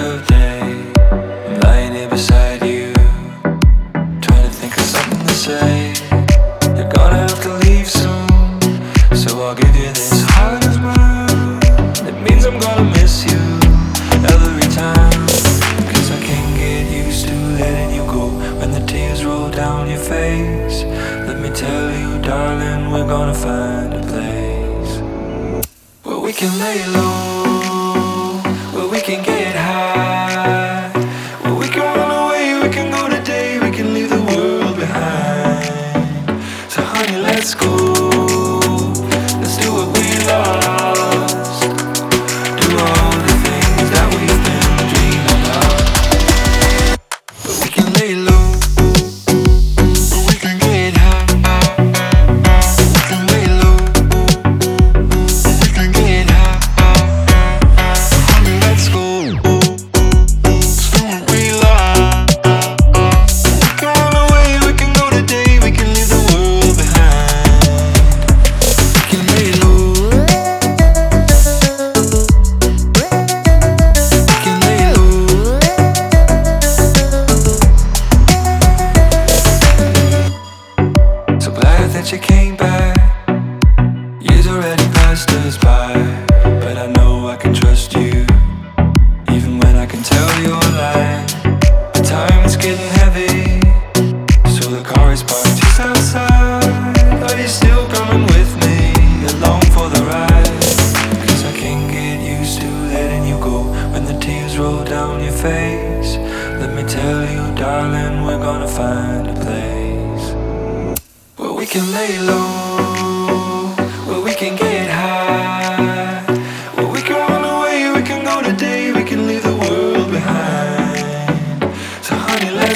of day. I'm lying here beside you, trying to think of something to say. You're gonna have to leave soon, so I'll give you this heart mine. It means I'm gonna miss you every time. I can't get used to letting you go when the tears roll down your face. Let me tell you, darling, we're gonna find a place where we can lay low. school. sisters by, but I know I can trust you, even when I can tell you're lying. The time is getting heavy, so the car is parked just outside. Are you still coming with me along for the ride? Cause I can't get used to letting you go when the tears roll down your face. Let me tell you, darling, we're gonna find a place where we can lay low.